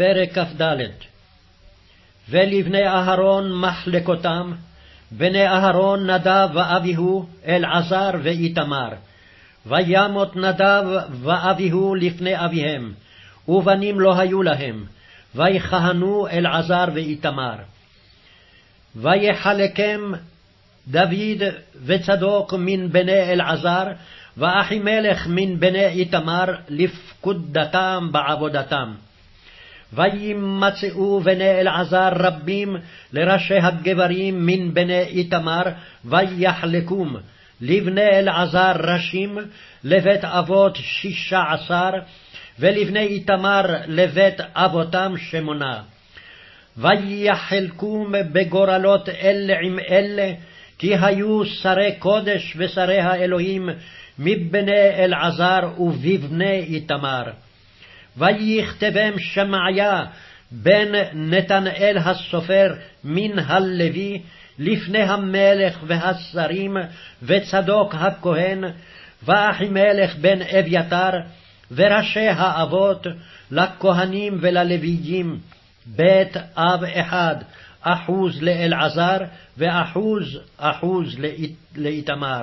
פרק כ"ד ולבני אהרון מחלקותם, בני אהרון נדב ואביהו, אלעזר ואיתמר. וימות נדב ואביהו לפני אביהם, ובנים לא היו להם, ויכהנו אלעזר ואיתמר. ויחלקם דוד וצדוק מן בני אלעזר, ואחימלך מן בני איתמר לפקודתם בעבודתם. וימצאו בני אלעזר רבים לראשי הגברים מן בני איתמר, ויחלקום לבני אלעזר ראשים, לבית אבות שישה עשר, ולבני איתמר לבית אבותם שמונה. ויחלקום בגורלות אלה עם אלה, כי היו שרי קודש ושרי האלוהים מבני אלעזר ובבני איתמר. ויכתבם שמעיה בן נתנאל הסופר מן הלוי לפני המלך והשרים וצדוק הכהן ואחימלך בן אביתר וראשי האבות לכהנים וללוויים בית אב אחד אחוז לאלעזר ואחוז אחוז לאיתמר.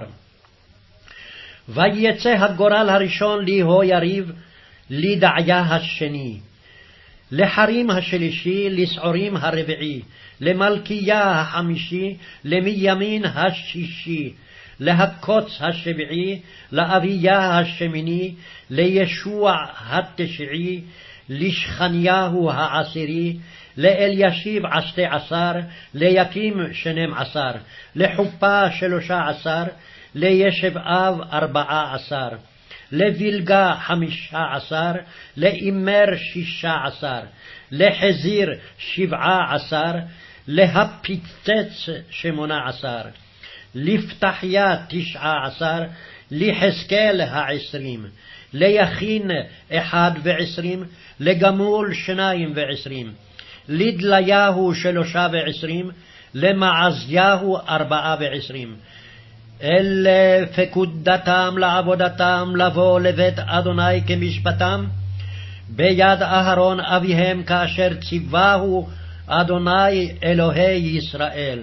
ויצא הגורל הראשון ליהו יריב לדעיה השני, לחרים השלישי, לסעורים הרביעי, למלכיה החמישי, למימין השישי, להקוץ השביעי, לאביה השמיני, לישוע התשעי, לשכניהו העשירי, לאלישיב עשתי עשר, ליקים שנים עשר, לחופה שלושה עשר, לישב אב ארבעה עשר. לבלגה חמישה עשר, לאימר שישה עשר, לחזיר שבעה עשר, להפיצץ שמונה עשר, לפתחיה תשעה עשר, ליחזקאל העשרים, ליכין אחד ועשרים, לגמול שניים ועשרים, לדליהו שלושה ועשרים, למעזיהו ארבעה ועשרים, אלה פקודתם לעבודתם לבוא לבית אדוני כמשפטם, ביד אהרון אביהם כאשר ציווהו אדוני אלוהי ישראל.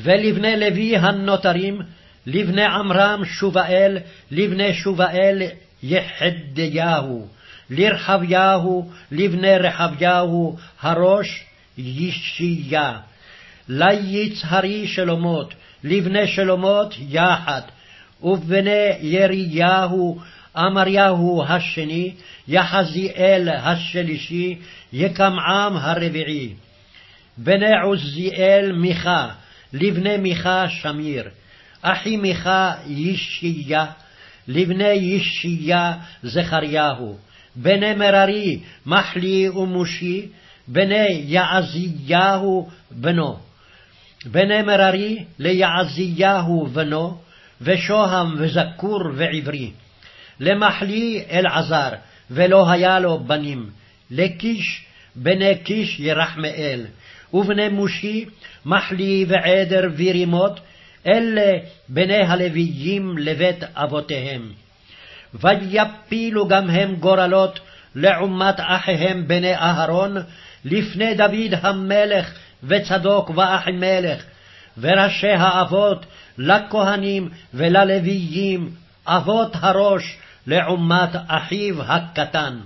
ולבני לוי הנותרים, לבני עמרם שובאל, לבני שובאל יחדיהו, לרחביהו, לבני רחביהו הראש ישיה, ליצהרי שלומות, לבני שלומות יחד, ובני יריהו, אמריהו השני, יחזיאל השלישי, יקמעם הרביעי. בני עוזיאל מיכה, לבני מיכה שמיר, אחי מיכה ישיה, לבני ישיה זכריהו, בני מררי מחלי ומושי, בני יעזיהו בנו. בני מררי ליעזיהו בנו, ושוהם וזכור ועברי. למחלי אלעזר, ולא היה לו בנים. לקיש, בני קיש ירחמאל. ובני מושי, מחלי ועדר וירימות, אלה בני הלוויים לבית אבותיהם. ויפילו גם הם גורלות לעומת אחיהם בני אהרון, לפני דוד המלך וצדוק ואחימלך, וראשי האבות לכהנים וללוויים, אבות הראש לעומת אחיו הקטן.